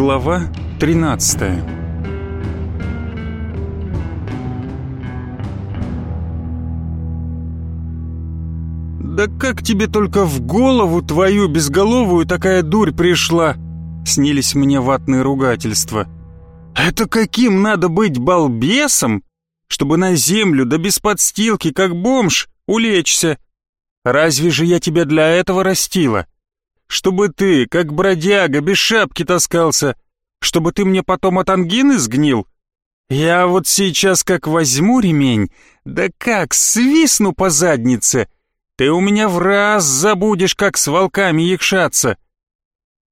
Глава 13 «Да как тебе только в голову твою безголовую такая дурь пришла?» Снились мне ватные ругательства. «Это каким надо быть балбесом, чтобы на землю да без подстилки, как бомж, улечься? Разве же я тебя для этого растила? Чтобы ты, как бродяга, без шапки таскался, чтобы ты мне потом от ангины сгнил? Я вот сейчас как возьму ремень, да как свистну по заднице, ты у меня в раз забудешь, как с волками якшаться.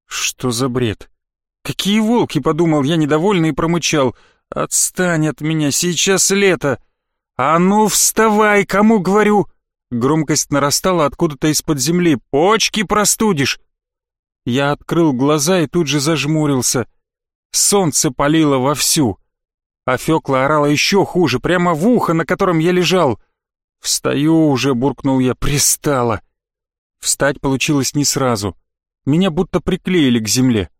Что за бред? Какие волки, подумал я недовольно и промычал. Отстань от меня, сейчас лето. А ну вставай, кому говорю. Громкость нарастала откуда-то из-под земли. Почки простудишь. Я открыл глаза и тут же зажмурился. Солнце палило вовсю. А Фёкла орала еще хуже, прямо в ухо, на котором я лежал. «Встаю уже», — буркнул я, — «пристала». Встать получилось не сразу. Меня будто приклеили к земле.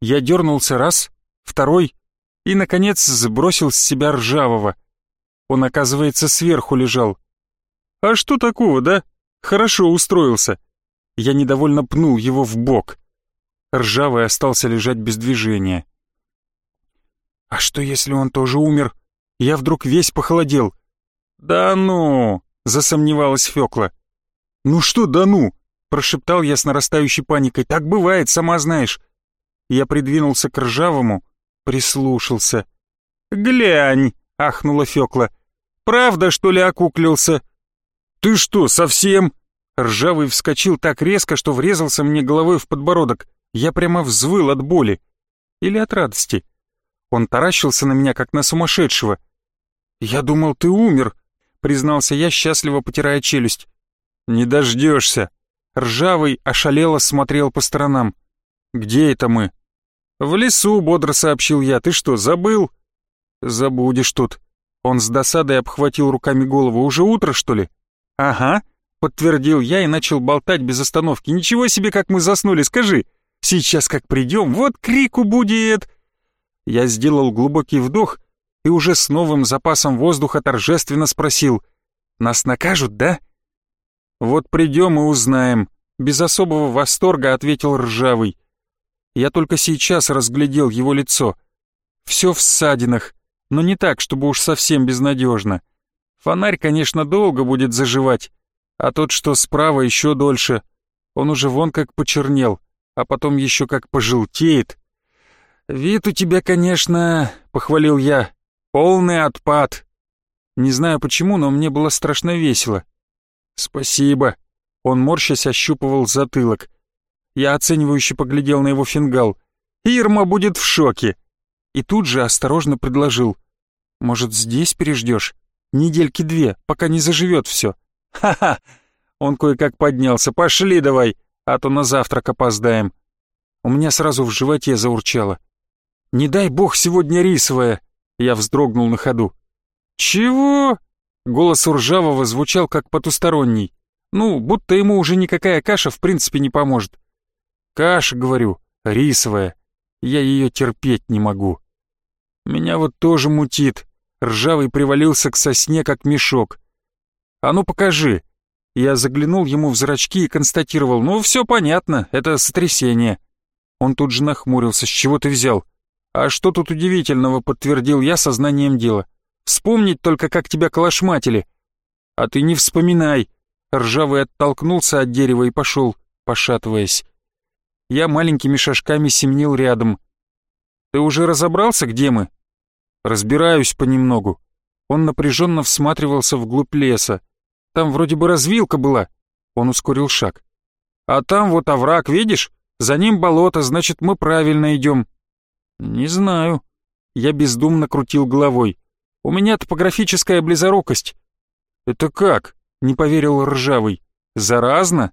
Я дернулся раз, второй и, наконец, сбросил с себя ржавого. Он, оказывается, сверху лежал. «А что такого, да? Хорошо устроился». Я недовольно пнул его в бок. Ржавый остался лежать без движения. «А что, если он тоже умер? Я вдруг весь похолодел». «Да ну!» — засомневалась Фёкла. «Ну что да ну?» — прошептал я с нарастающей паникой. «Так бывает, сама знаешь». Я придвинулся к ржавому, прислушался. «Глянь!» — ахнула Фёкла. «Правда, что ли, окуклился?» «Ты что, совсем?» Ржавый вскочил так резко, что врезался мне головой в подбородок. Я прямо взвыл от боли. Или от радости. Он таращился на меня, как на сумасшедшего. «Я думал, ты умер», — признался я, счастливо потирая челюсть. «Не дождешься». Ржавый ошалело смотрел по сторонам. «Где это мы?» «В лесу», — бодро сообщил я. «Ты что, забыл?» «Забудешь тут». Он с досадой обхватил руками голову. «Уже утро, что ли?» «Ага», — подтвердил я и начал болтать без остановки. «Ничего себе, как мы заснули, скажи! Сейчас как придем, вот крику будет!» Я сделал глубокий вдох и уже с новым запасом воздуха торжественно спросил. «Нас накажут, да?» «Вот придем и узнаем», — без особого восторга ответил Ржавый. Я только сейчас разглядел его лицо. Все в ссадинах, но не так, чтобы уж совсем безнадежно. Фонарь, конечно, долго будет заживать, а тот, что справа, еще дольше. Он уже вон как почернел, а потом еще как пожелтеет. «Вид у тебя, конечно, — похвалил я, — полный отпад. Не знаю почему, но мне было страшно весело. Спасибо. Он, морщась, ощупывал затылок. Я оценивающе поглядел на его фингал. «Ирма будет в шоке!» И тут же осторожно предложил. «Может, здесь переждешь? Недельки две, пока не заживет все». «Ха-ха!» Он кое-как поднялся. «Пошли давай, а то на завтрак опоздаем». У меня сразу в животе заурчало. «Не дай бог сегодня рисовая!» Я вздрогнул на ходу. «Чего?» Голос Ржавого звучал как потусторонний. Ну, будто ему уже никакая каша в принципе не поможет. Каша, говорю, рисовая. Я ее терпеть не могу. Меня вот тоже мутит. Ржавый привалился к сосне, как мешок. А ну покажи. Я заглянул ему в зрачки и констатировал, ну все понятно, это сотрясение. Он тут же нахмурился, с чего ты взял? А что тут удивительного, подтвердил я сознанием дела. Вспомнить только, как тебя колошматили. А ты не вспоминай. Ржавый оттолкнулся от дерева и пошел, пошатываясь. Я маленькими шажками семнил рядом. «Ты уже разобрался, где мы?» «Разбираюсь понемногу». Он напряженно всматривался вглубь леса. «Там вроде бы развилка была». Он ускорил шаг. «А там вот овраг, видишь? За ним болото, значит, мы правильно идем». «Не знаю». Я бездумно крутил головой. «У меня топографическая близорукость». «Это как?» — не поверил Ржавый. «Заразно?»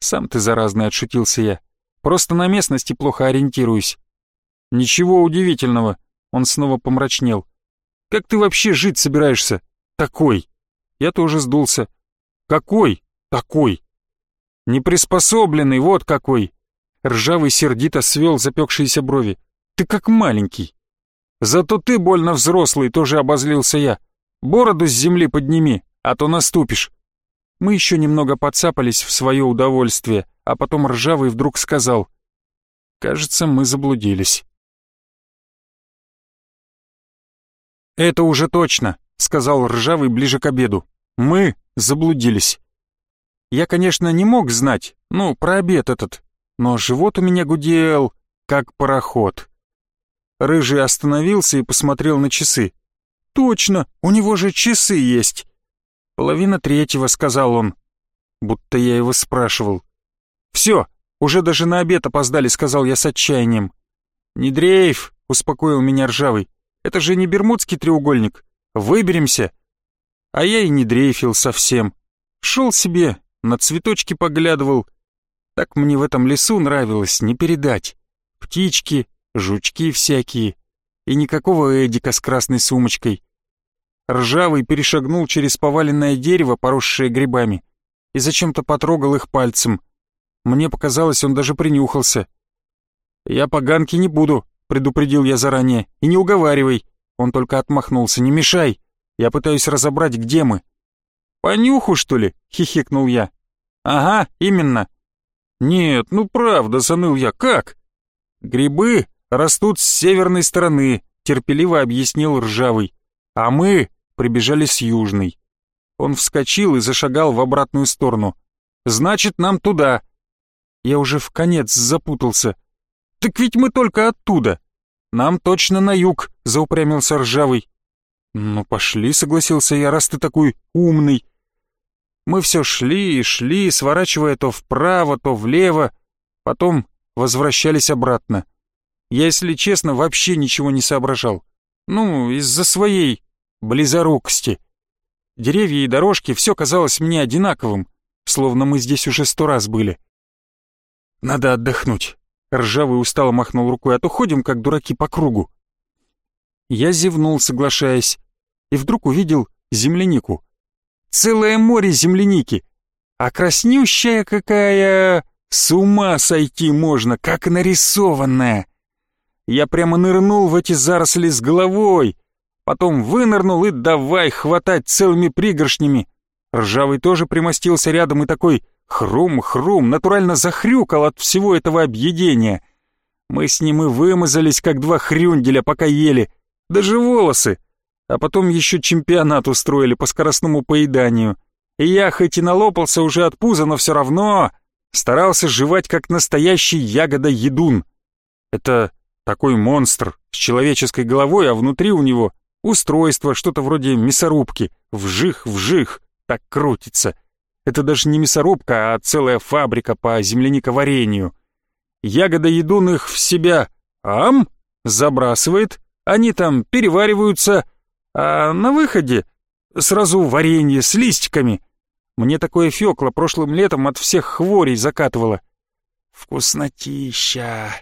«Сам ты заразный», — отшутился я. Просто на местности плохо ориентируюсь». «Ничего удивительного», — он снова помрачнел. «Как ты вообще жить собираешься? Такой!» Я тоже сдулся. «Какой? Такой!» «Неприспособленный, вот какой!» Ржавый сердито свел запекшиеся брови. ты как маленький. Зато ты больно взрослый, тоже обозлился я. Бороду с земли подними, а то наступишь. Мы еще немного подцапались в свое удовольствие, а потом Ржавый вдруг сказал. Кажется, мы заблудились. «Это уже точно», — сказал Ржавый ближе к обеду. «Мы заблудились». Я, конечно, не мог знать, ну, про обед этот, но живот у меня гудел, как пароход. Рыжий остановился и посмотрел на часы. «Точно, у него же часы есть!» «Половина третьего», — сказал он, будто я его спрашивал. «Все, уже даже на обед опоздали», — сказал я с отчаянием. «Не дрейф», — успокоил меня Ржавый. Это же не Бермудский треугольник. Выберемся. А я и не дрейфил совсем. Шел себе, на цветочки поглядывал. Так мне в этом лесу нравилось, не передать. Птички, жучки всякие. И никакого Эдика с красной сумочкой. Ржавый перешагнул через поваленное дерево, поросшее грибами, и зачем-то потрогал их пальцем. Мне показалось, он даже принюхался. «Я поганки не буду», предупредил я заранее. «И не уговаривай!» Он только отмахнулся. «Не мешай! Я пытаюсь разобрать, где мы». «По нюху, что ли?» — хихикнул я. «Ага, именно». «Нет, ну правда», — заныл я. «Как?» «Грибы растут с северной стороны», — терпеливо объяснил Ржавый. «А мы прибежали с южной». Он вскочил и зашагал в обратную сторону. «Значит, нам туда». Я уже в конец запутался. «Так ведь мы только оттуда!» «Нам точно на юг», — заупрямился Ржавый. «Ну пошли», — согласился я, — «раз ты такой умный». Мы все шли и шли, сворачивая то вправо, то влево, потом возвращались обратно. Я, если честно, вообще ничего не соображал. Ну, из-за своей близорукости. Деревья и дорожки, все казалось мне одинаковым, словно мы здесь уже сто раз были. Надо отдохнуть. Ржавый устало махнул рукой, а то ходим, как дураки, по кругу. Я зевнул, соглашаясь, и вдруг увидел землянику. Целое море земляники. А краснющая какая... С ума сойти можно, как нарисованная. Я прямо нырнул в эти заросли с головой, потом вынырнул и давай хватать целыми пригоршнями. Ржавый тоже примостился рядом и такой Хрум-хрум натурально захрюкал от всего этого объедения. Мы с ним и вымазались, как два хрюнделя, пока ели. Даже волосы. А потом еще чемпионат устроили по скоростному поеданию. И я хоть и налопался уже от пуза, но все равно старался жевать, как настоящий ягода-едун. Это такой монстр с человеческой головой, а внутри у него устройство, что-то вроде мясорубки. Вжих-вжих, так крутится. Это даже не мясорубка, а целая фабрика по земляниковарению. Ягода едун их в себя ам забрасывает, они там перевариваются, а на выходе сразу варенье с листиками. Мне такое фёкло прошлым летом от всех хворей закатывало. Вкуснотища.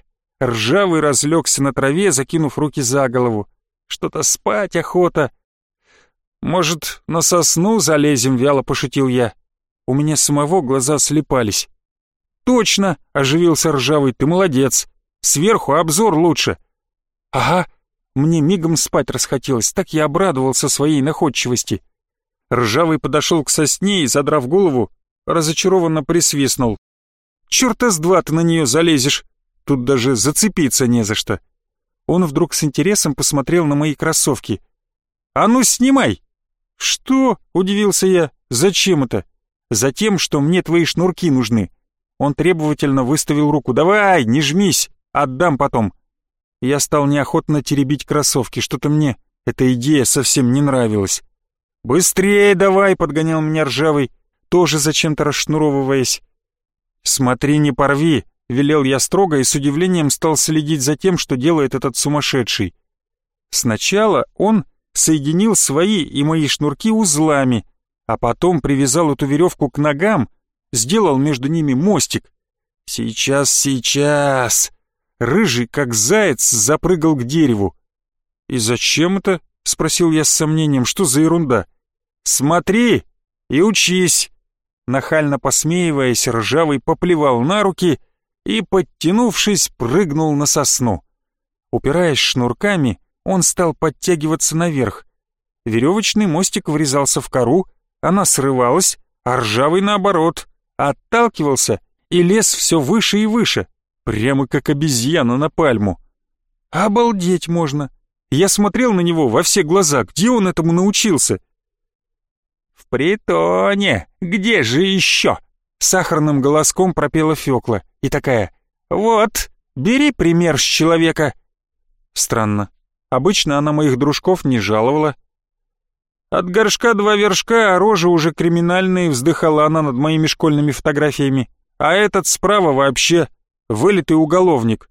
Ржавый разлегся на траве, закинув руки за голову. Что-то спать охота. Может, на сосну залезем, вяло пошутил я. У меня самого глаза слепались. «Точно!» — оживился ржавый. «Ты молодец! Сверху обзор лучше!» «Ага!» Мне мигом спать расхотелось, так я обрадовался своей находчивости. Ржавый подошел к сосне и, задрав голову, разочарованно присвистнул. «Чёрта с два ты на нее залезешь! Тут даже зацепиться не за что!» Он вдруг с интересом посмотрел на мои кроссовки. «А ну, снимай!» «Что?» — удивился я. «Зачем это?» Затем, что мне твои шнурки нужны. Он требовательно выставил руку. «Давай, не жмись, отдам потом». Я стал неохотно теребить кроссовки, что-то мне эта идея совсем не нравилась. «Быстрее давай!» — подгонял меня ржавый, тоже зачем-то расшнуровываясь. «Смотри, не порви!» — велел я строго и с удивлением стал следить за тем, что делает этот сумасшедший. Сначала он соединил свои и мои шнурки узлами, а потом привязал эту веревку к ногам, сделал между ними мостик. Сейчас, сейчас. Рыжий, как заяц, запрыгал к дереву. «И зачем это?» — спросил я с сомнением. «Что за ерунда?» «Смотри и учись!» Нахально посмеиваясь, ржавый поплевал на руки и, подтянувшись, прыгнул на сосну. Упираясь шнурками, он стал подтягиваться наверх. Веревочный мостик врезался в кору, она срывалась, а ржавый наоборот, отталкивался и лез все выше и выше, прямо как обезьяна на пальму. Обалдеть можно! Я смотрел на него во все глаза, где он этому научился? «В притоне! Где же еще?» Сахарным голоском пропела Фёкла и такая «Вот, бери пример с человека». Странно. Обычно она моих дружков не жаловала. От горшка два вершка, а рожа уже криминальные, вздыхала она над моими школьными фотографиями. А этот справа вообще вылитый уголовник.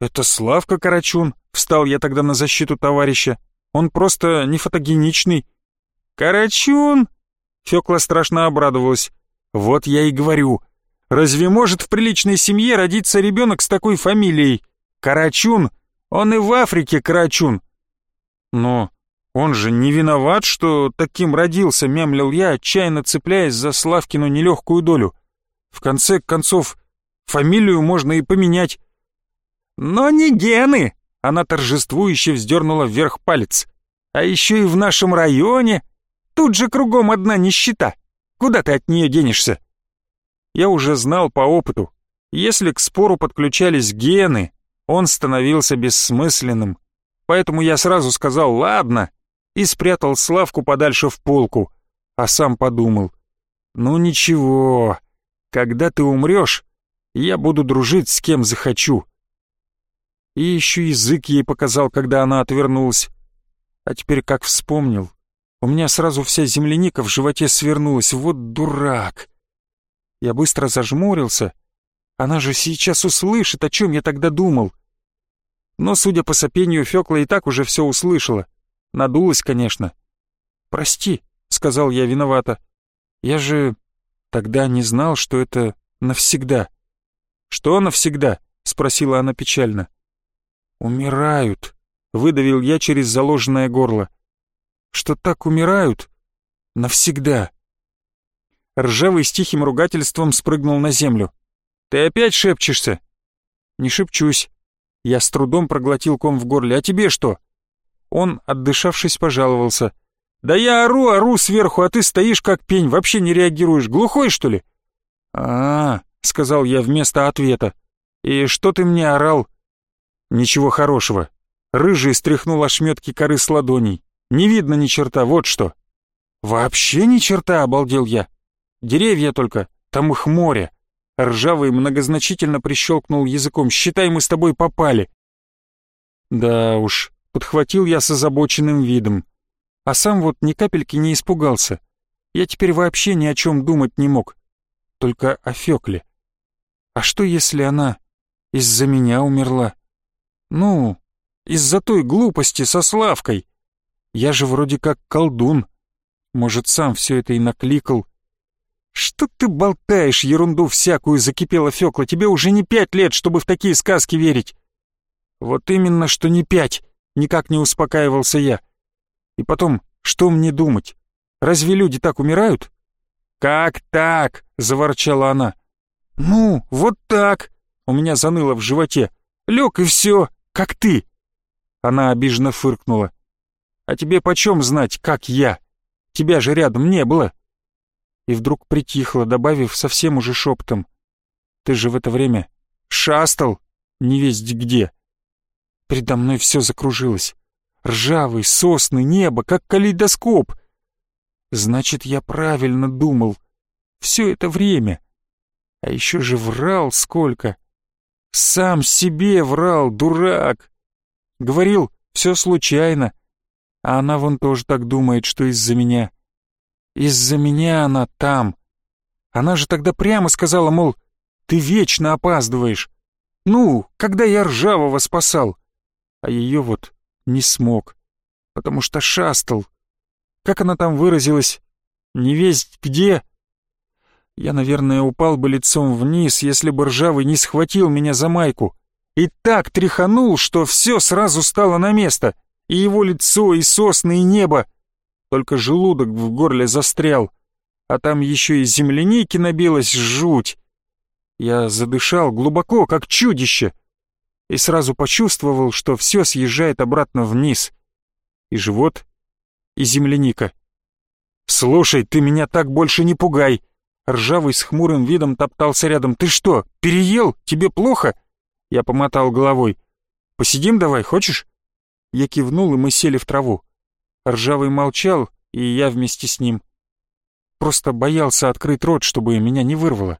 «Это Славка Карачун», — встал я тогда на защиту товарища. «Он просто не фотогеничный». «Карачун?» Фёкла страшно обрадовалась. «Вот я и говорю. Разве может в приличной семье родиться ребенок с такой фамилией? Карачун? Он и в Африке Карачун». «Но он же не виноват, что таким родился», — мямлил я, отчаянно цепляясь за Славкину нелегкую долю. «В конце концов, фамилию можно и поменять». «Но не гены!» — она торжествующе вздернула вверх палец. «А еще и в нашем районе. Тут же кругом одна нищета. Куда ты от нее денешься?» Я уже знал по опыту. Если к спору подключались гены, он становился бессмысленным. Поэтому я сразу сказал «ладно» и спрятал Славку подальше в полку, а сам подумал «ну ничего, когда ты умрешь, я буду дружить с кем захочу». И еще язык ей показал, когда она отвернулась. А теперь как вспомнил, у меня сразу вся земляника в животе свернулась, вот дурак. Я быстро зажмурился. Она же сейчас услышит, о чем я тогда думал. Но, судя по сопению, Фёкла и так уже все услышала. Надулась, конечно. «Прости», — сказал я виновато. «Я же тогда не знал, что это навсегда». «Что навсегда?» — спросила она печально. «Умирают», — выдавил я через заложенное горло. «Что так умирают? Навсегда». Ржавый с тихим ругательством спрыгнул на землю. «Ты опять шепчешься?» «Не шепчусь». Я с трудом проглотил ком в горле. «А тебе что?» Он, отдышавшись, пожаловался. «Да я ору, ору сверху, а ты стоишь как пень, вообще не реагируешь. Глухой, что ли?» «А-а-а», сказал я вместо ответа. «И что ты мне орал?» «Ничего хорошего». Рыжий стряхнул ошметки коры с ладоней. «Не видно ни черта, вот что». «Вообще ни черта», — обалдел я. «Деревья только, там их море». Ржавый многозначительно прищелкнул языком. «Считай, мы с тобой попали». «Да уж», — подхватил я с озабоченным видом. А сам вот ни капельки не испугался. Я теперь вообще ни о чем думать не мог. Только о Фёкле. А что, если она из-за меня умерла? Ну, из-за той глупости со Славкой. Я же вроде как колдун. Может, сам все это и накликал. Что ты болтаешь, ерунду всякую, закипела Фёкла. Тебе уже не пять лет, чтобы в такие сказки верить. Вот именно, что не пять, никак не успокаивался я. И потом, что мне думать? Разве люди так умирают? Как так? заворчала она. Ну, вот так. У меня заныло в животе. Лег и все как ты!» Она обиженно фыркнула. «А тебе почем знать, как я? Тебя же рядом не было!» И вдруг притихла, добавив совсем уже шептом. «Ты же в это время шастал, не весть где!» Передо мной все закружилось. Ржавый, сосны, небо, как калейдоскоп. Значит, я правильно думал. Все это время. А еще же врал сколько. Сам себе врал, дурак. Говорил, все случайно. А она вон тоже так думает, что из-за меня. Из-за меня она там. Она же тогда прямо сказала, мол, ты вечно опаздываешь. Ну, когда я ржавого спасал. А ее вот не смог, потому что шастал. Как она там выразилась? Не весть где, я, наверное, упал бы лицом вниз, если бы ржавый не схватил меня за майку. И так тряханул, что все сразу стало на место. И его лицо, и сосны, и небо. Только желудок в горле застрял. А там еще и земляники набилась жуть. Я задышал глубоко, как чудище. И сразу почувствовал, что все съезжает обратно вниз. И живот, и земляника. «Слушай, ты меня так больше не пугай!» Ржавый с хмурым видом топтался рядом. «Ты что, переел? Тебе плохо?» Я помотал головой. «Посидим давай, хочешь?» Я кивнул, и мы сели в траву. Ржавый молчал, и я вместе с ним. Просто боялся открыть рот, чтобы меня не вырвало.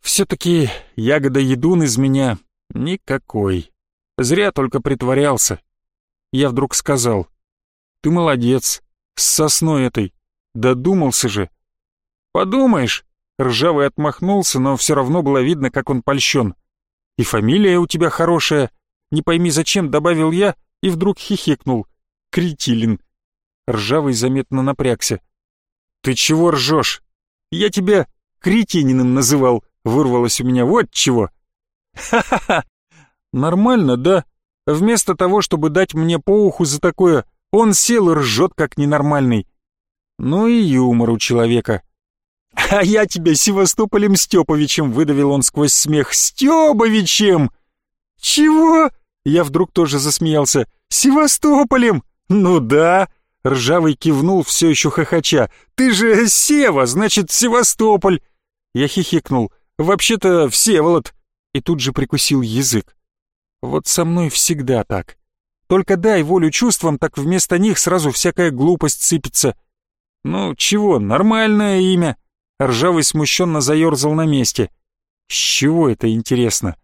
Все-таки ягода-едун из меня никакой. Зря только притворялся. Я вдруг сказал, «Ты молодец, с сосной этой, додумался же». «Подумаешь», — Ржавый отмахнулся, но все равно было видно, как он польщен. «И фамилия у тебя хорошая», не пойми зачем добавил я и вдруг хихикнул. Кретилин. Ржавый заметно напрягся. «Ты чего ржешь? Я тебя кретининым называл», вырвалось у меня вот чего. «Ха-ха-ха! Нормально, да? Вместо того, чтобы дать мне по уху за такое, он сел и ржет, как ненормальный. Ну и юмор у человека». «А я тебя Севастополем Степовичем!» — выдавил он сквозь смех. «Степовичем!» «Чего?» Я вдруг тоже засмеялся. «Севастополем?» «Ну да!» Ржавый кивнул, все еще хохоча. «Ты же Сева, значит, Севастополь!» Я хихикнул. «Вообще-то Всеволод!» И тут же прикусил язык. «Вот со мной всегда так. Только дай волю чувствам, так вместо них сразу всякая глупость сыпется. Ну, чего, нормальное имя!» Ржавый смущенно заерзал на месте. «С чего это интересно?»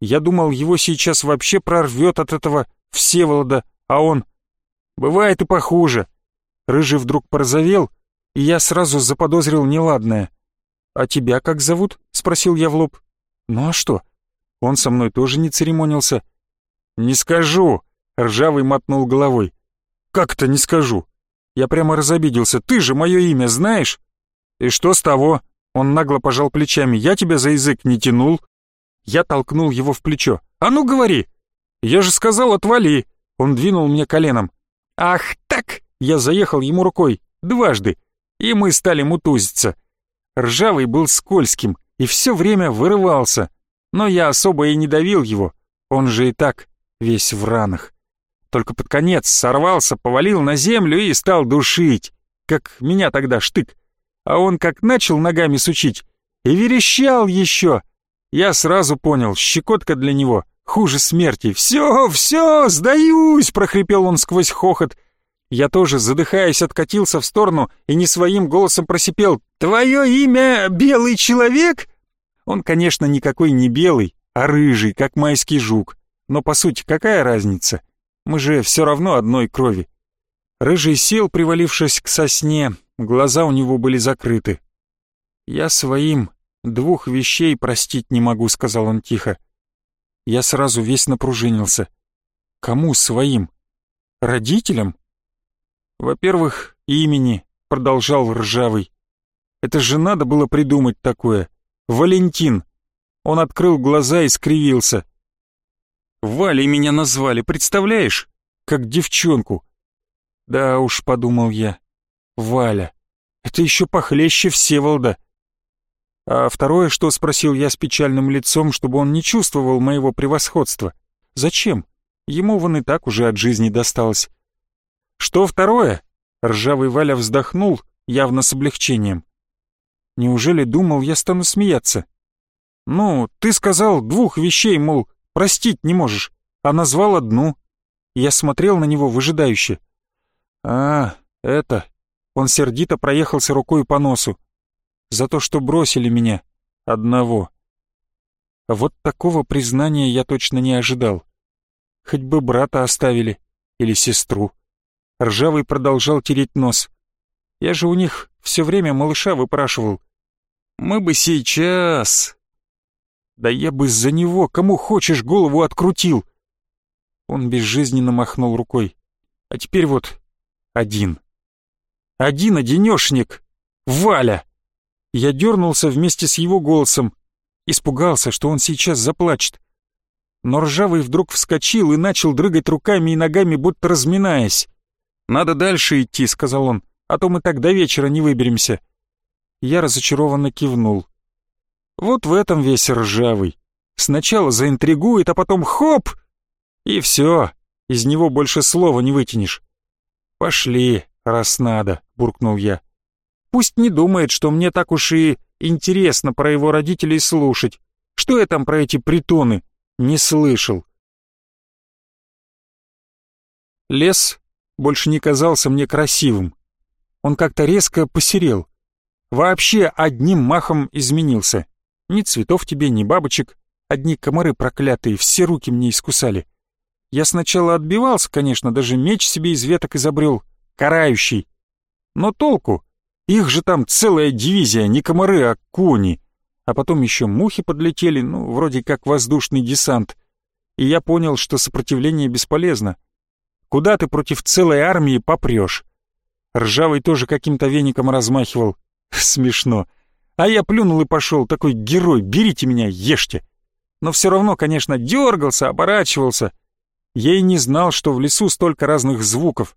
Я думал, его сейчас вообще прорвет от этого Всеволода, а он... Бывает и похуже. Рыжий вдруг порозовел, и я сразу заподозрил неладное. «А тебя как зовут?» — спросил я в лоб. «Ну а что? Он со мной тоже не церемонился». «Не скажу!» — Ржавый мотнул головой. «Как-то не скажу!» Я прямо разобиделся. «Ты же мое имя знаешь?» «И что с того?» Он нагло пожал плечами. «Я тебя за язык не тянул. Я толкнул его в плечо. «А ну говори!» «Я же сказал, отвали!» Он двинул мне коленом. «Ах так!» Я заехал ему рукой. Дважды. И мы стали мутузиться. Ржавый был скользким и все время вырывался. Но я особо и не давил его. Он же и так весь в ранах. Только под конец сорвался, повалил на землю и стал душить. Как меня тогда штык. А он как начал ногами сучить. И верещал еще. Я сразу понял, щекотка для него хуже смерти. «Все, все, сдаюсь!» — прохрипел он сквозь хохот. Я тоже, задыхаясь, откатился в сторону и не своим голосом просипел. «Твое имя Белый Человек?» Он, конечно, никакой не белый, а рыжий, как майский жук. Но, по сути, какая разница? Мы же все равно одной крови. Рыжий сел, привалившись к сосне, глаза у него были закрыты. Я своим «Двух вещей простить не могу», — сказал он тихо. Я сразу весь напружинился. «Кому своим? Родителям?» «Во-первых, имени», — продолжал Ржавый. «Это же надо было придумать такое. Валентин». Он открыл глаза и скривился. «Валей меня назвали, представляешь? Как девчонку». «Да уж», — подумал я. «Валя. Это еще похлеще Всеволода». А второе, что спросил я с печальным лицом, чтобы он не чувствовал моего превосходства. Зачем? Ему вон и так уже от жизни досталось. Что второе? Ржавый Валя вздохнул, явно с облегчением. Неужели думал, я стану смеяться? Ну, ты сказал двух вещей, мол, простить не можешь, а назвал одну. Я смотрел на него выжидающе. А, это... Он сердито проехался рукой по носу за то, что бросили меня одного. Вот такого признания я точно не ожидал. Хоть бы брата оставили или сестру. Ржавый продолжал тереть нос. Я же у них все время малыша выпрашивал. Мы бы сейчас... Да я бы за него, кому хочешь, голову открутил. Он безжизненно махнул рукой. А теперь вот один. Один-одинешник. Валя! Я дернулся вместе с его голосом. Испугался, что он сейчас заплачет. Но ржавый вдруг вскочил и начал дрыгать руками и ногами, будто разминаясь. «Надо дальше идти», — сказал он, — «а то мы так до вечера не выберемся». Я разочарованно кивнул. Вот в этом весь ржавый. Сначала заинтригует, а потом хоп! И все, из него больше слова не вытянешь. «Пошли, раз надо», — буркнул я. «Пусть не думает, что мне так уж и интересно про его родителей слушать. Что я там про эти притоны? Не слышал». Лес больше не казался мне красивым. Он как-то резко посерел. Вообще одним махом изменился. Ни цветов тебе, ни бабочек. Одни комары проклятые, все руки мне искусали. Я сначала отбивался, конечно, даже меч себе из веток изобрел, карающий. Но толку? Их же там целая дивизия, не комары, а кони. А потом еще мухи подлетели, ну, вроде как воздушный десант. И я понял, что сопротивление бесполезно. Куда ты против целой армии попрешь? Ржавый тоже каким-то веником размахивал. Смешно. А я плюнул и пошел, такой герой, берите меня, ешьте. Но все равно, конечно, дергался, оборачивался. Я и не знал, что в лесу столько разных звуков.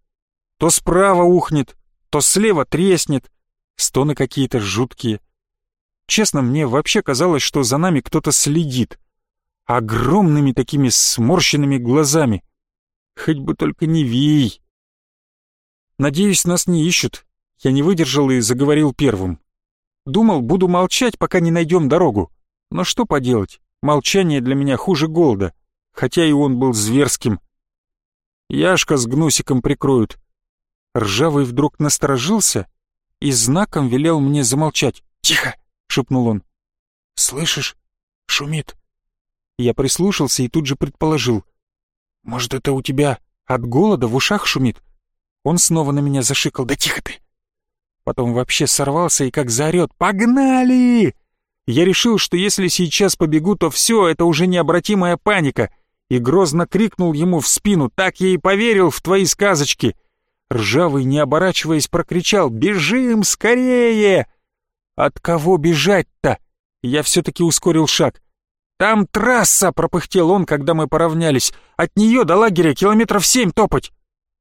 То справа ухнет, то слева треснет. Стоны какие-то жуткие. Честно, мне вообще казалось, что за нами кто-то следит. Огромными такими сморщенными глазами. Хоть бы только не вий. Надеюсь, нас не ищут. Я не выдержал и заговорил первым. Думал, буду молчать, пока не найдем дорогу. Но что поделать, молчание для меня хуже голода хотя и он был зверским. Яшка с гнусиком прикроют. Ржавый вдруг насторожился и знаком велел мне замолчать. «Тихо!» — шепнул он. «Слышишь? Шумит». Я прислушался и тут же предположил. «Может, это у тебя от голода в ушах шумит?» Он снова на меня зашикал. «Да тихо ты!» Потом вообще сорвался и как заорет. «Погнали!» Я решил, что если сейчас побегу, то все, это уже необратимая паника — и грозно крикнул ему в спину «Так я и поверил в твои сказочки!» Ржавый, не оборачиваясь, прокричал «Бежим скорее!» «От кого бежать-то?» Я все-таки ускорил шаг. «Там трасса!» — пропыхтел он, когда мы поравнялись. «От нее до лагеря километров семь топать!»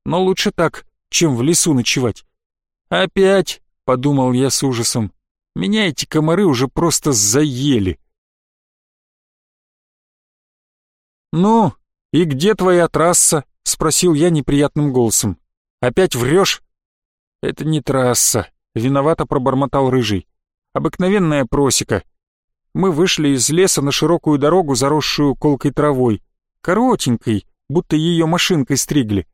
«Но лучше так, чем в лесу ночевать». «Опять!» — подумал я с ужасом. «Меня эти комары уже просто заели!» «Ну, и где твоя трасса?» — спросил я неприятным голосом. «Опять врешь?» «Это не трасса», — виновато пробормотал Рыжий. «Обыкновенная просека. Мы вышли из леса на широкую дорогу, заросшую колкой травой. Коротенькой, будто ее машинкой стригли.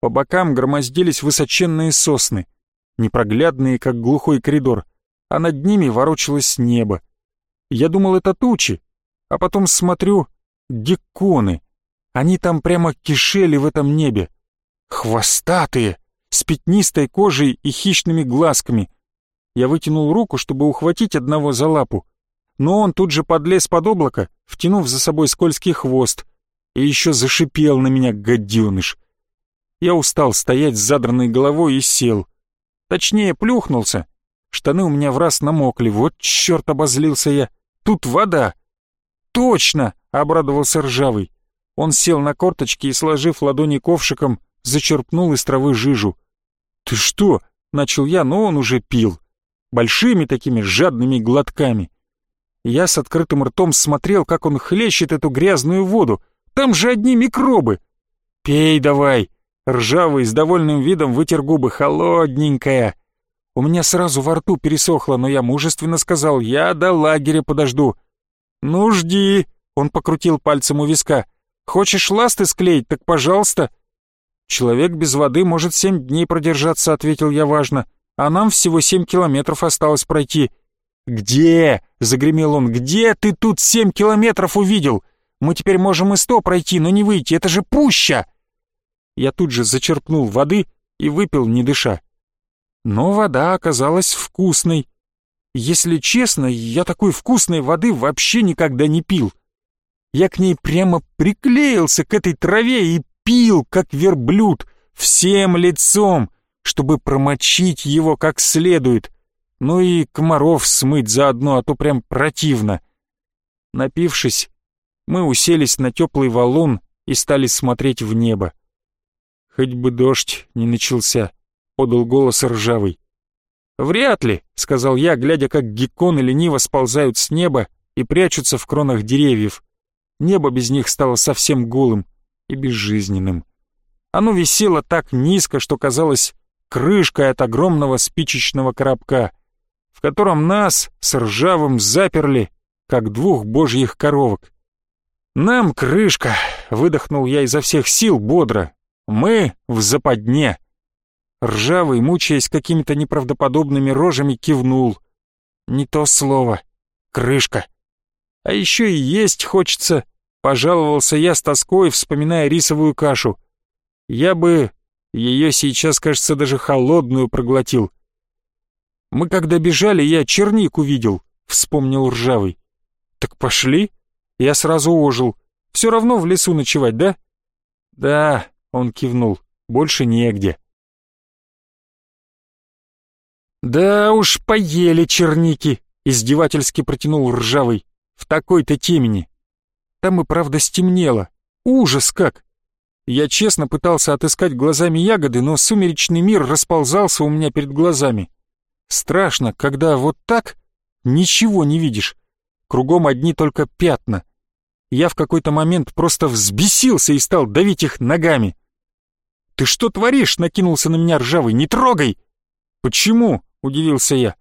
По бокам громоздились высоченные сосны, непроглядные, как глухой коридор, а над ними ворочалось небо. Я думал, это тучи, а потом смотрю, Гекконы. Они там прямо кишели в этом небе. Хвостатые, с пятнистой кожей и хищными глазками. Я вытянул руку, чтобы ухватить одного за лапу, но он тут же подлез под облако, втянув за собой скользкий хвост, и еще зашипел на меня, гаденыш. Я устал стоять с задранной головой и сел. Точнее, плюхнулся. Штаны у меня в раз намокли, вот черт обозлился я. Тут вода. Точно! обрадовался Ржавый. Он сел на корточки и, сложив ладони ковшиком, зачерпнул из травы жижу. «Ты что?» — начал я, но он уже пил. Большими такими жадными глотками. Я с открытым ртом смотрел, как он хлещет эту грязную воду. Там же одни микробы. «Пей давай!» Ржавый с довольным видом вытер губы. «Холодненькая!» У меня сразу во рту пересохло, но я мужественно сказал, «Я до лагеря подожду». «Ну, жди!» Он покрутил пальцем у виска. «Хочешь ласты склеить, так пожалуйста». «Человек без воды может семь дней продержаться», — ответил я важно. «А нам всего семь километров осталось пройти». «Где?» — загремел он. «Где ты тут семь километров увидел? Мы теперь можем и сто пройти, но не выйти, это же пуща!» Я тут же зачерпнул воды и выпил, не дыша. Но вода оказалась вкусной. Если честно, я такой вкусной воды вообще никогда не пил. Я к ней прямо приклеился к этой траве и пил, как верблюд, всем лицом, чтобы промочить его как следует. Ну и комаров смыть заодно, а то прям противно. Напившись, мы уселись на теплый валун и стали смотреть в небо. «Хоть бы дождь не начался», — подал голос ржавый. «Вряд ли», — сказал я, глядя, как гекконы лениво сползают с неба и прячутся в кронах деревьев. небо без них стало совсем голым и безжизненным. Оно висело так низко, что казалось крышкой от огромного спичечного коробка, в котором нас с ржавым заперли, как двух божьих коровок. «Нам крышка!» — выдохнул я изо всех сил бодро. «Мы в западне!» Ржавый, мучаясь какими-то неправдоподобными рожами, кивнул. «Не то слово. Крышка!» «А еще и есть хочется!» — пожаловался я с тоской, вспоминая рисовую кашу. «Я бы ее сейчас, кажется, даже холодную проглотил». «Мы когда бежали, я черник увидел», — вспомнил Ржавый. «Так пошли?» Я сразу ожил. «Все равно в лесу ночевать, да?» «Да», — он кивнул, — «больше негде». «Да уж, поели черники», — издевательски протянул Ржавый. «В такой-то темени». Там и правда стемнело. Ужас как! Я честно пытался отыскать глазами ягоды, но сумеречный мир расползался у меня перед глазами. Страшно, когда вот так ничего не видишь. Кругом одни только пятна. Я в какой-то момент просто взбесился и стал давить их ногами. «Ты что творишь?» — накинулся на меня ржавый. «Не трогай!» «Почему?» — удивился я.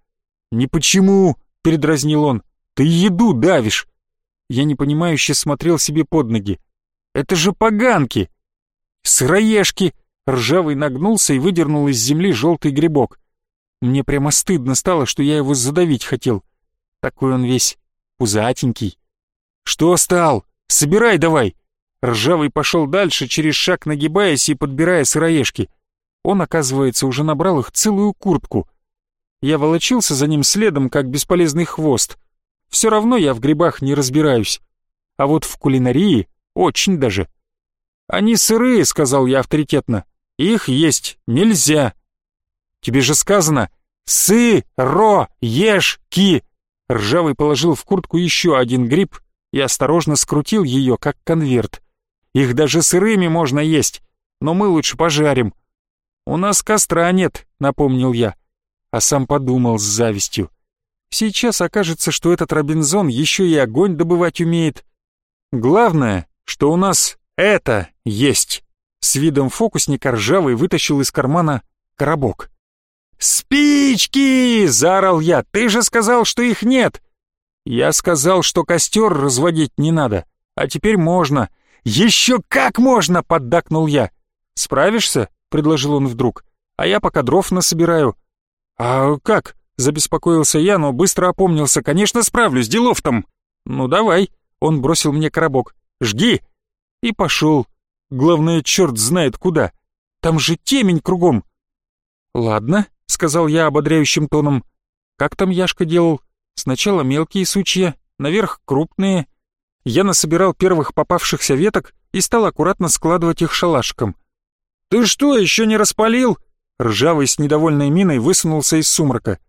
«Не почему!» — передразнил он. «Ты еду давишь!» Я непонимающе смотрел себе под ноги. «Это же поганки!» «Сыроежки!» Ржавый нагнулся и выдернул из земли желтый грибок. Мне прямо стыдно стало, что я его задавить хотел. Такой он весь пузатенький. «Что стал? Собирай давай!» Ржавый пошел дальше, через шаг нагибаясь и подбирая сыроежки. Он, оказывается, уже набрал их целую куртку. Я волочился за ним следом, как бесполезный хвост. Все равно я в грибах не разбираюсь. А вот в кулинарии очень даже. «Они сырые», — сказал я авторитетно. «Их есть нельзя». «Тебе же сказано «сы-ро-ешь-ки». Ржавый положил в куртку еще один гриб и осторожно скрутил ее, как конверт. Их даже сырыми можно есть, но мы лучше пожарим. «У нас костра нет», — напомнил я, а сам подумал с завистью. Сейчас окажется, что этот Робинзон еще и огонь добывать умеет. Главное, что у нас это есть. С видом фокусника ржавый вытащил из кармана коробок. «Спички!» — заорал я. «Ты же сказал, что их нет!» «Я сказал, что костер разводить не надо, а теперь можно». «Еще как можно!» — поддакнул я. «Справишься?» — предложил он вдруг. «А я пока дров насобираю». «А как?» — забеспокоился я, но быстро опомнился. «Конечно справлюсь, делов там». «Ну давай». Он бросил мне коробок. «Жги!» И пошел. Главное, черт знает куда. Там же темень кругом. «Ладно», — сказал я ободряющим тоном. «Как там Яшка делал? Сначала мелкие сучья, наверх крупные. Я насобирал первых попавшихся веток и стал аккуратно складывать их шалашиком. «Ты что, еще не распалил?» Ржавый с недовольной миной высунулся из сумрака.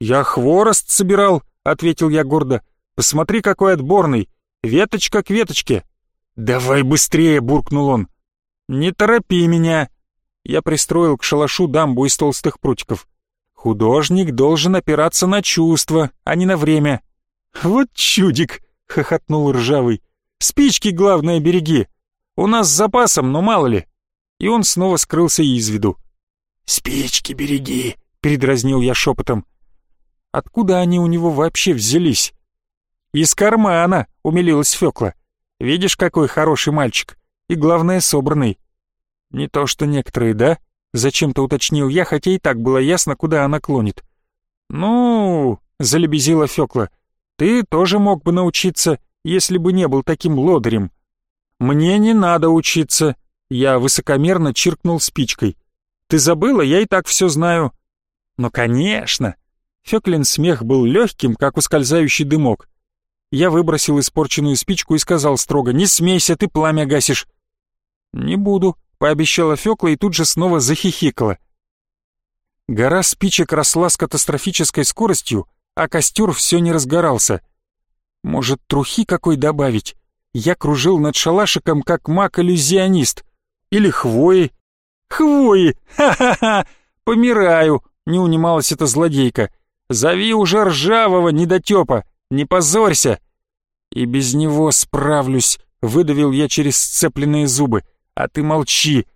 «Я хворост собирал», — ответил я гордо. «Посмотри, какой отборный! Веточка к веточке!» «Давай быстрее!» — буркнул он. «Не торопи меня!» Я пристроил к шалашу дамбу из толстых прутиков. Художник должен опираться на чувства, а не на время. «Вот чудик!» — хохотнул ржавый. «Спички, главное, береги! У нас с запасом, но мало ли!» И он снова скрылся из виду. «Спички береги!» — передразнил я шепотом. «Откуда они у него вообще взялись?» «Из кармана!» — умилилась Фёкла. «Видишь, какой хороший мальчик! И главное, собранный!» «Не то что некоторые, да?» — зачем-то уточнил я, хотя и так было ясно, куда она клонит. «Ну...» — залебезила Фёкла. «Ты тоже мог бы научиться, если бы не был таким лодырем». «Мне не надо учиться», — я высокомерно чиркнул спичкой. «Ты забыла, я и так все знаю». «Ну, конечно!» Фёклин смех был легким, как ускользающий дымок. Я выбросил испорченную спичку и сказал строго, «Не смейся, ты пламя гасишь». «Не буду», пообещала Фёкла и тут же снова захихикала. Гора спичек росла с катастрофической скоростью, а костер все не разгорался. Может, трухи какой добавить? Я кружил над шалашиком, как маг-иллюзионист. Или хвои. Хвои! Ха-ха-ха! Помираю! Не унималась эта злодейка. Зови уже ржавого недотепа! Не позорься! И без него справлюсь, выдавил я через сцепленные зубы. «А ты молчи!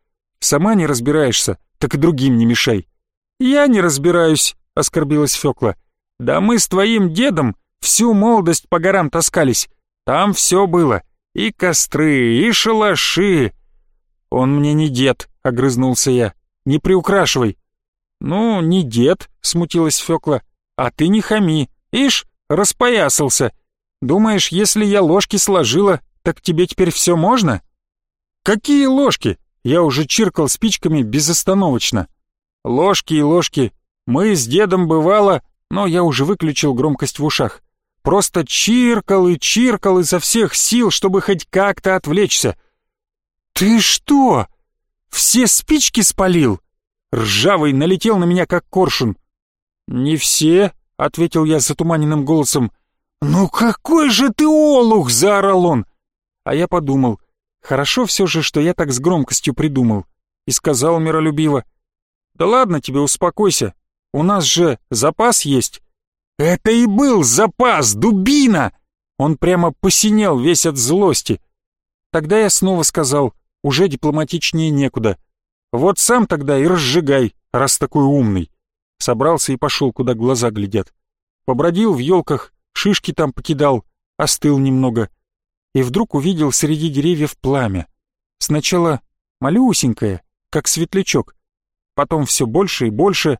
Сама не разбираешься, так и другим не мешай!» «Я не разбираюсь», — оскорбилась Фёкла. «Да мы с твоим дедом всю молодость по горам таскались. Там все было. И костры, и шалаши». «Он мне не дед», — огрызнулся я. «Не приукрашивай». «Ну, не дед», — смутилась Фёкла. «А ты не хами. Ишь, распоясался. Думаешь, если я ложки сложила, так тебе теперь все можно?» «Какие ложки?» Я уже чиркал спичками безостановочно. «Ложки и ложки. Мы с дедом бывало...» Но я уже выключил громкость в ушах. Просто чиркал и чиркал изо всех сил, чтобы хоть как-то отвлечься. «Ты что? Все спички спалил?» Ржавый налетел на меня, как коршун. «Не все», — ответил я затуманенным голосом. «Ну какой же ты олух!» — заорал он. А я подумал, хорошо все же, что я так с громкостью придумал. И сказал миролюбиво. «Да ладно тебе, успокойся. У нас же запас есть». «Это и был запас, дубина!» Он прямо посинел весь от злости. Тогда я снова сказал, уже дипломатичнее некуда. «Вот сам тогда и разжигай, раз такой умный». Собрался и пошел, куда глаза глядят. Побродил в елках, шишки там покидал, остыл немного. И вдруг увидел среди деревьев пламя. Сначала малюсенькое, как светлячок, потом все больше и больше.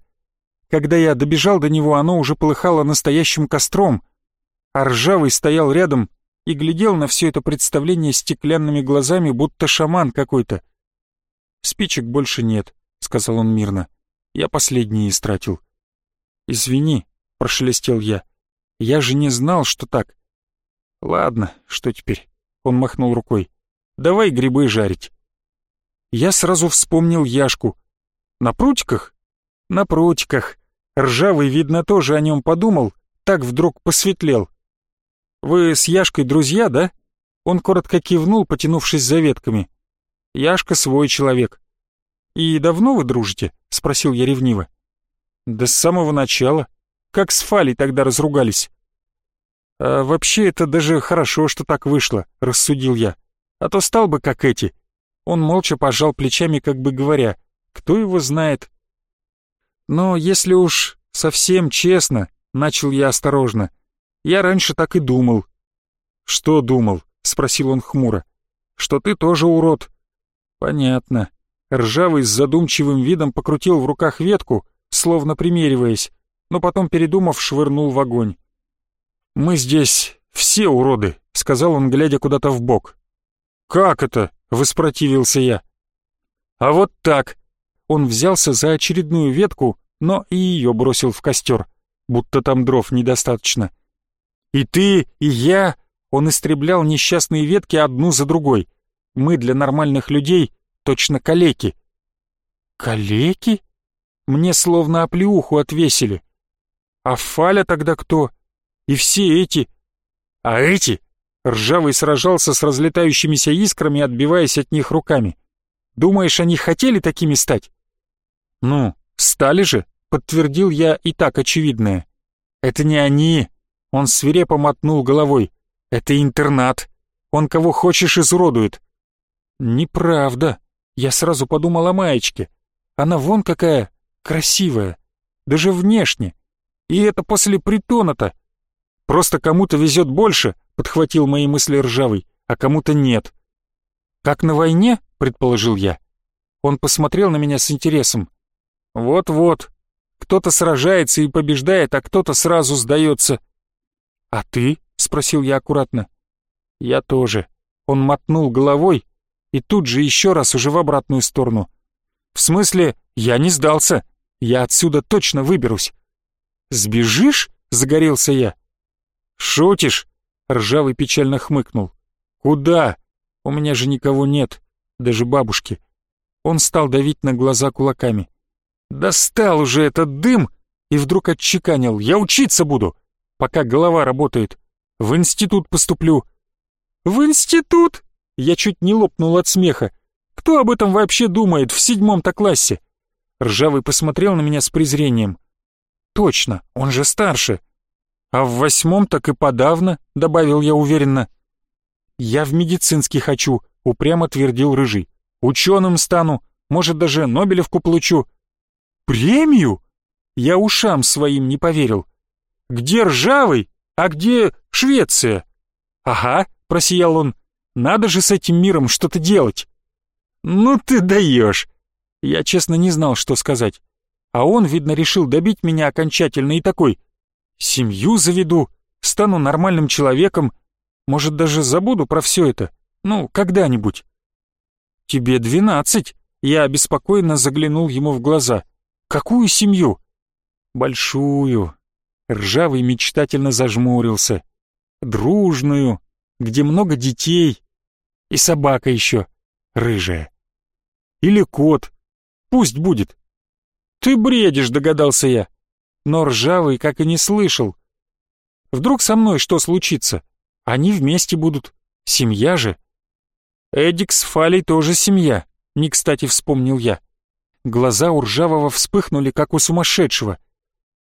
Когда я добежал до него, оно уже полыхало настоящим костром, а ржавый стоял рядом и глядел на все это представление стеклянными глазами, будто шаман какой-то. «Спичек больше нет», — сказал он мирно. «Я последние истратил». «Извини», — прошелестел я. Я же не знал, что так. Ладно, что теперь? Он махнул рукой. Давай грибы жарить. Я сразу вспомнил Яшку. На прутиках? На прутиках. Ржавый, видно, тоже о нем подумал, так вдруг посветлел. «Вы с Яшкой друзья, да?» Он коротко кивнул, потянувшись за ветками. «Яшка свой человек». «И давно вы дружите?» — спросил я ревниво. «Да с самого начала как с Фалей тогда разругались. «А вообще это даже хорошо, что так вышло», — рассудил я. «А то стал бы как эти». Он молча пожал плечами, как бы говоря, «Кто его знает?» «Но если уж совсем честно», — начал я осторожно, «я раньше так и думал». «Что думал?» — спросил он хмуро. «Что ты тоже урод». «Понятно». Ржавый с задумчивым видом покрутил в руках ветку, словно примериваясь но потом, передумав, швырнул в огонь. «Мы здесь все уроды», — сказал он, глядя куда-то в бок. «Как это?» — воспротивился я. «А вот так». Он взялся за очередную ветку, но и ее бросил в костер, будто там дров недостаточно. «И ты, и я...» Он истреблял несчастные ветки одну за другой. Мы для нормальных людей точно калеки. «Калеки?» Мне словно оплеуху отвесили. А Фаля тогда кто? И все эти... А эти? Ржавый сражался с разлетающимися искрами, отбиваясь от них руками. Думаешь, они хотели такими стать? Ну, стали же, подтвердил я и так очевидное. Это не они. Он свирепо мотнул головой. Это интернат. Он кого хочешь изуродует. Неправда. Я сразу подумал о маечке. Она вон какая красивая. Даже внешне. И это после притона-то. Просто кому-то везет больше, подхватил мои мысли ржавый, а кому-то нет. Как на войне, предположил я. Он посмотрел на меня с интересом. Вот-вот. Кто-то сражается и побеждает, а кто-то сразу сдается. А ты? спросил я аккуратно. Я тоже. Он мотнул головой и тут же еще раз уже в обратную сторону. В смысле, я не сдался. Я отсюда точно выберусь. «Сбежишь?» — загорелся я. «Шутишь?» — ржавый печально хмыкнул. «Куда? У меня же никого нет, даже бабушки». Он стал давить на глаза кулаками. «Достал уже этот дым!» И вдруг отчеканил. «Я учиться буду, пока голова работает. В институт поступлю». «В институт?» Я чуть не лопнул от смеха. «Кто об этом вообще думает в седьмом-то классе?» Ржавый посмотрел на меня с презрением. Точно, он же старше. А в восьмом так и подавно, добавил я уверенно. «Я в медицинский хочу», — упрямо твердил Рыжий. «Ученым стану, может, даже Нобелевку получу». «Премию?» Я ушам своим не поверил. «Где Ржавый, а где Швеция?» «Ага», — просиял он, — «надо же с этим миром что-то делать». «Ну ты даешь!» Я честно не знал, что сказать. А он, видно, решил добить меня окончательно и такой. «Семью заведу, стану нормальным человеком, может, даже забуду про все это. Ну, когда-нибудь». «Тебе двенадцать?» Я обеспокоенно заглянул ему в глаза. «Какую семью?» «Большую». Ржавый мечтательно зажмурился. «Дружную, где много детей. И собака еще, рыжая. Или кот. Пусть будет». «Ты бредишь», — догадался я. Но Ржавый как и не слышал. «Вдруг со мной что случится? Они вместе будут. Семья же». Эдик с Фалей тоже семья, не кстати вспомнил я. Глаза у Ржавого вспыхнули, как у сумасшедшего.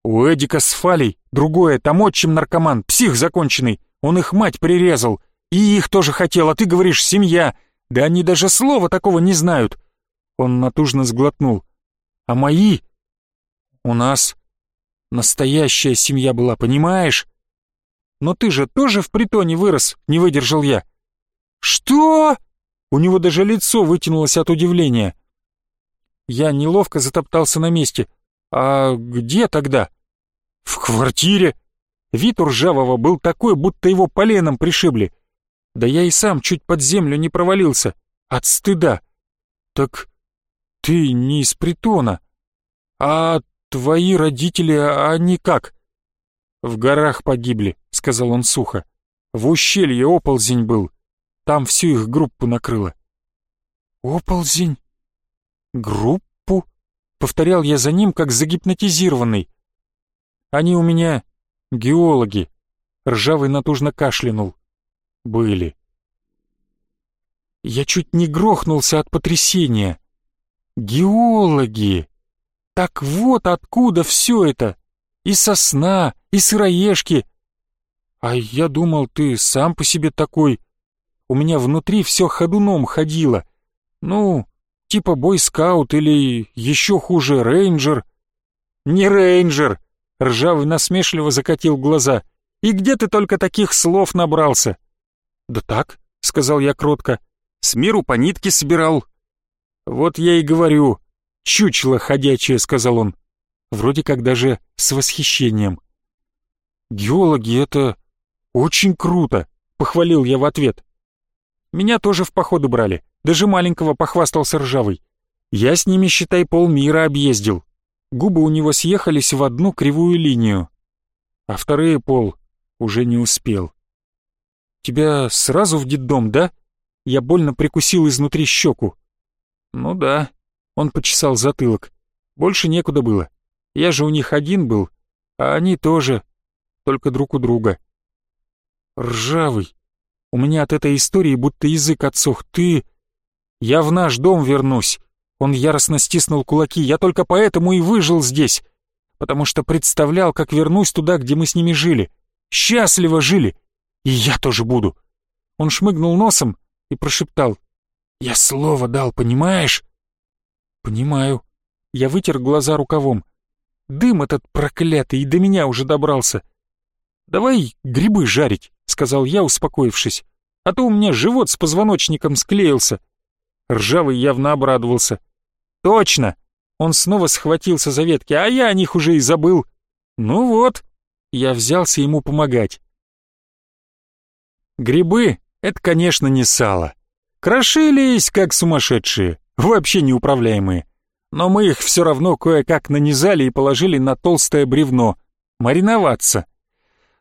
У Эдика с Фалей другое, там отчим наркоман, псих законченный. Он их мать прирезал. И их тоже хотел, а ты говоришь «семья». Да они даже слова такого не знают. Он натужно сглотнул. А мои? У нас настоящая семья была, понимаешь? Но ты же тоже в притоне вырос, не выдержал я. Что? У него даже лицо вытянулось от удивления. Я неловко затоптался на месте. «А где тогда?» «В квартире». Вид у Ржавого был такой, будто его поленом пришибли. Да я и сам чуть под землю не провалился. От стыда. «Так ты не из притона. А твои родители, они как?» «В горах погибли», — сказал он сухо. «В ущелье оползень был. Там всю их группу накрыло. «Оползень? Группу?» — повторял я за ним, как загипнотизированный. «Они у меня геологи», — ржавый натужно кашлянул. «Были». Я чуть не грохнулся от потрясения. «Геологи! Так вот откуда все это! И сосна, и сыроежки!» «А я думал, ты сам по себе такой...» у меня внутри все ходуном ходило. Ну, типа бойскаут или еще хуже рейнджер. Не рейнджер, ржавый насмешливо закатил глаза. И где ты только таких слов набрался? Да так, сказал я кротко, с миру по нитке собирал. Вот я и говорю, чучело ходячее, сказал он. Вроде как даже с восхищением. Геологи — это очень круто, похвалил я в ответ. Меня тоже в походы брали, даже маленького похвастался ржавый. Я с ними, считай, полмира объездил. Губы у него съехались в одну кривую линию. А вторые пол уже не успел. «Тебя сразу в детдом, да?» Я больно прикусил изнутри щеку. «Ну да», — он почесал затылок. «Больше некуда было. Я же у них один был, а они тоже, только друг у друга». «Ржавый, у меня от этой истории будто язык отсох. Ты... Я в наш дом вернусь. Он яростно стиснул кулаки. Я только поэтому и выжил здесь. Потому что представлял, как вернусь туда, где мы с ними жили. Счастливо жили. И я тоже буду. Он шмыгнул носом и прошептал. Я слово дал, понимаешь? Понимаю. Я вытер глаза рукавом. Дым этот проклятый и до меня уже добрался. Давай грибы жарить сказал я, успокоившись. «А то у меня живот с позвоночником склеился». Ржавый явно обрадовался. «Точно!» Он снова схватился за ветки, а я о них уже и забыл. «Ну вот!» Я взялся ему помогать. Грибы — это, конечно, не сало. Крошились, как сумасшедшие, вообще неуправляемые. Но мы их все равно кое-как нанизали и положили на толстое бревно. Мариноваться —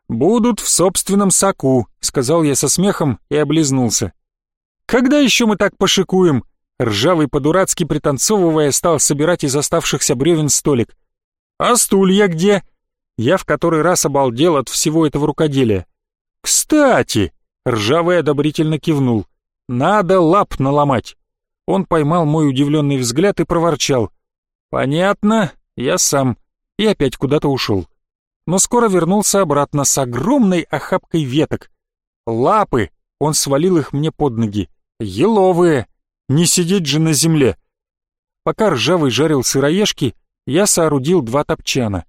«Будут в собственном соку», — сказал я со смехом и облизнулся. «Когда еще мы так пошикуем?» Ржавый по-дурацки пританцовывая стал собирать из оставшихся бревен столик. «А стулья где?» Я в который раз обалдел от всего этого рукоделия. «Кстати!» — Ржавый одобрительно кивнул. «Надо лап наломать!» Он поймал мой удивленный взгляд и проворчал. «Понятно, я сам». И опять куда-то ушел но скоро вернулся обратно с огромной охапкой веток. Лапы Он свалил их мне под ноги. Еловые! Не сидеть же на земле! Пока ржавый жарил сыроежки, я соорудил два топчана.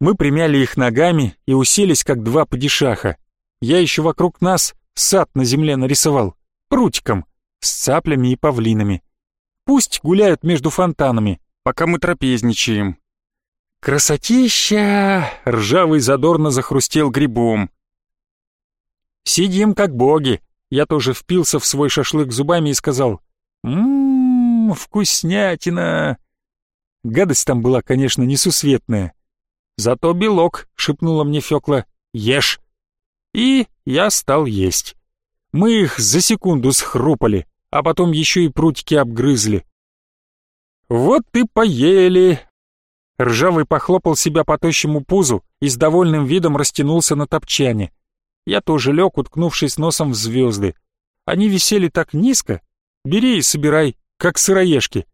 Мы примяли их ногами и уселись, как два падишаха. Я еще вокруг нас сад на земле нарисовал, прутиком, с цаплями и павлинами. Пусть гуляют между фонтанами, пока мы трапезничаем. Красотища! Ржавый задорно захрустел грибом. Сидим как боги. Я тоже впился в свой шашлык зубами и сказал «Ммм, вкуснятина!» Гадость там была, конечно, несусветная. «Зато белок», — шепнула мне Фёкла, — «ешь». И я стал есть. Мы их за секунду схрупали, а потом еще и прутики обгрызли. «Вот и поели!» Ржавый похлопал себя по тощему пузу и с довольным видом растянулся на топчане. Я тоже лег, уткнувшись носом в звезды. Они висели так низко. Бери и собирай, как сыроежки.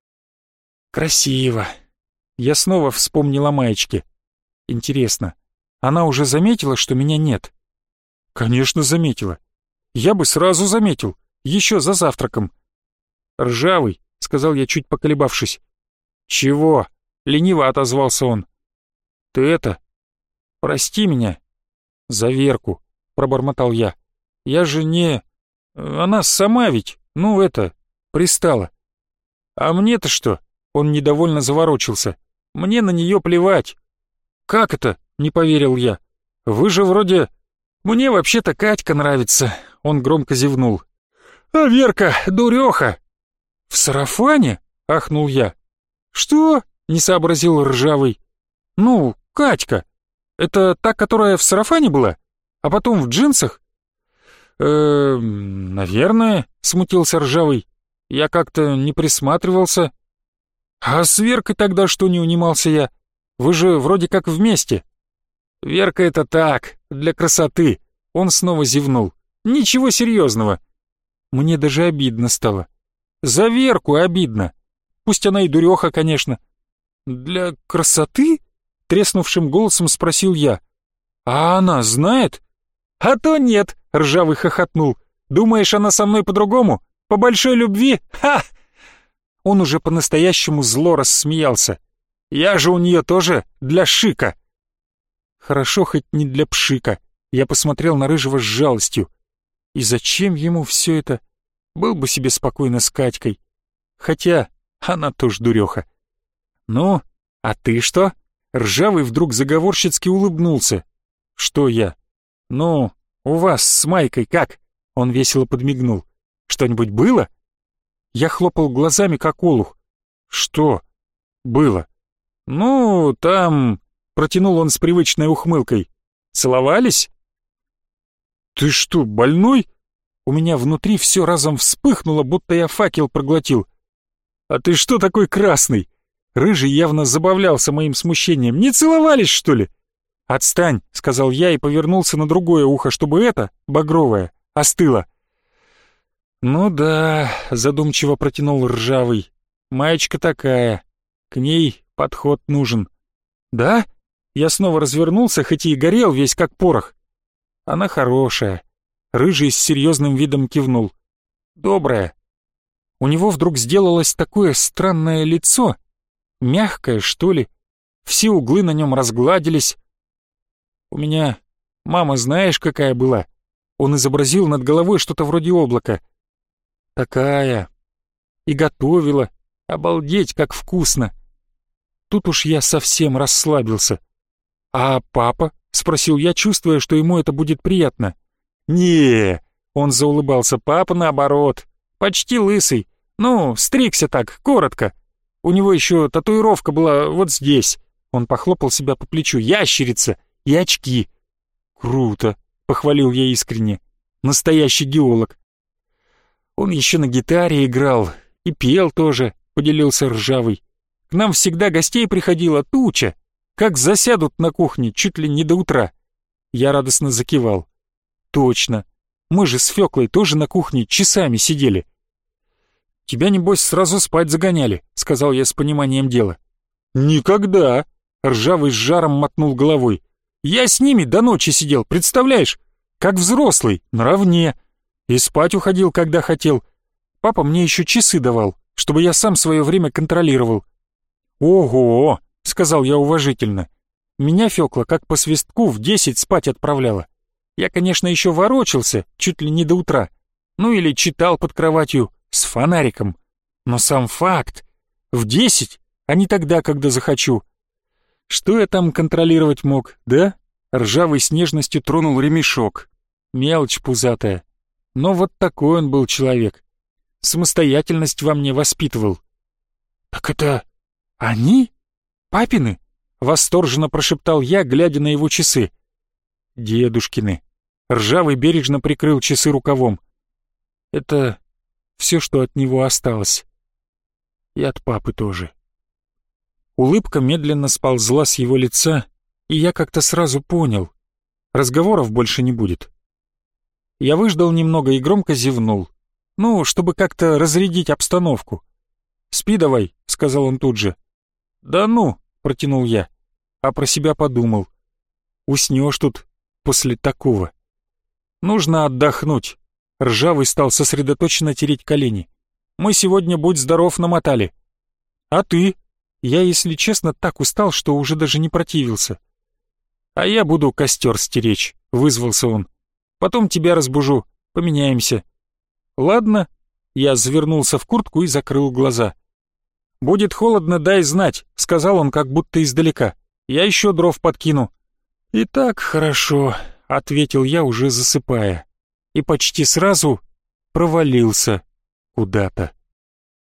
Красиво. Я снова вспомнил о маечке. Интересно, она уже заметила, что меня нет? Конечно, заметила. Я бы сразу заметил, еще за завтраком. Ржавый, сказал я, чуть поколебавшись. Чего? Лениво отозвался он. Ты это... Прости меня. За Верку, пробормотал я. Я же не... Она сама ведь, ну это, пристала. А мне-то что? Он недовольно заворочился. Мне на нее плевать. Как это? Не поверил я. Вы же вроде... Мне вообще-то Катька нравится. Он громко зевнул. А Верка, дуреха. В сарафане? Ахнул я. Что? Не сообразил ржавый. Ну, Катька. Это та, которая в сарафане была? А потом в джинсах? э наверное, смутился ржавый. Я как-то не присматривался. А с Веркой тогда что не унимался я? Вы же вроде как вместе. Верка это так, для красоты. Он снова зевнул. Ничего серьезного. Мне даже обидно стало. За Верку обидно. Пусть она и дуреха, конечно. «Для красоты?» — треснувшим голосом спросил я. «А она знает?» «А то нет!» — ржавый хохотнул. «Думаешь, она со мной по-другому? По большой любви? Ха!» Он уже по-настоящему зло рассмеялся. «Я же у нее тоже для шика!» Хорошо хоть не для пшика. Я посмотрел на Рыжего с жалостью. И зачем ему все это? Был бы себе спокойно с Катькой. Хотя она тоже дуреха. «Ну, а ты что?» Ржавый вдруг заговорщицки улыбнулся. «Что я?» «Ну, у вас с Майкой как?» Он весело подмигнул. «Что-нибудь было?» Я хлопал глазами, как олух. «Что?» «Было?» «Ну, там...» Протянул он с привычной ухмылкой. «Целовались?» «Ты что, больной?» У меня внутри все разом вспыхнуло, будто я факел проглотил. «А ты что такой красный?» Рыжий явно забавлялся моим смущением. «Не целовались, что ли?» «Отстань», — сказал я и повернулся на другое ухо, чтобы это, багровое, остыло. «Ну да», — задумчиво протянул ржавый. «Маечка такая. К ней подход нужен». «Да?» Я снова развернулся, хоть и горел весь как порох. «Она хорошая». Рыжий с серьезным видом кивнул. «Добрая». У него вдруг сделалось такое странное лицо, мягкое, что ли. Все углы на нем разгладились. У меня мама знаешь, какая была? Он изобразил над головой что-то вроде облака. Такая. И готовила. Обалдеть, как вкусно. Тут уж я совсем расслабился. «А папа?» — спросил я, чувствуя, что ему это будет приятно. не он заулыбался. «Папа наоборот. Почти лысый. Ну, стригся так, коротко. У него еще татуировка была вот здесь. Он похлопал себя по плечу. Ящерица и очки. Круто, похвалил я искренне. Настоящий геолог. Он еще на гитаре играл и пел тоже, поделился ржавый. К нам всегда гостей приходила туча. Как засядут на кухне чуть ли не до утра. Я радостно закивал. Точно. Мы же с Фёклой тоже на кухне часами сидели. «Тебя, небось, сразу спать загоняли», — сказал я с пониманием дела. «Никогда!» — ржавый с жаром мотнул головой. «Я с ними до ночи сидел, представляешь? Как взрослый, наравне. И спать уходил, когда хотел. Папа мне еще часы давал, чтобы я сам свое время контролировал. «Ого!» — сказал я уважительно. Меня Фёкла как по свистку в десять спать отправляла. Я, конечно, еще ворочался, чуть ли не до утра. Ну или читал под кроватью с фонариком. Но сам факт. В десять, а не тогда, когда захочу. Что я там контролировать мог, да? Ржавый с нежностью тронул ремешок. Мелочь пузатая. Но вот такой он был человек. Самостоятельность во мне воспитывал. «Так это они? Папины?» — восторженно прошептал я, глядя на его часы. «Дедушкины». Ржавый бережно прикрыл часы рукавом. «Это все, что от него осталось. И от папы тоже». Улыбка медленно сползла с его лица, и я как-то сразу понял. Разговоров больше не будет. Я выждал немного и громко зевнул. Ну, чтобы как-то разрядить обстановку. «Спи давай», — сказал он тут же. «Да ну», — протянул я, а про себя подумал. «Уснешь тут после такого». «Нужно отдохнуть». Ржавый стал сосредоточенно тереть колени. «Мы сегодня, будь здоров, намотали». «А ты?» Я, если честно, так устал, что уже даже не противился. «А я буду костер стеречь», — вызвался он. «Потом тебя разбужу, поменяемся». «Ладно», — я завернулся в куртку и закрыл глаза. «Будет холодно, дай знать», — сказал он как будто издалека. «Я еще дров подкину». «И так хорошо», — ответил я, уже засыпая. И почти сразу провалился куда-то.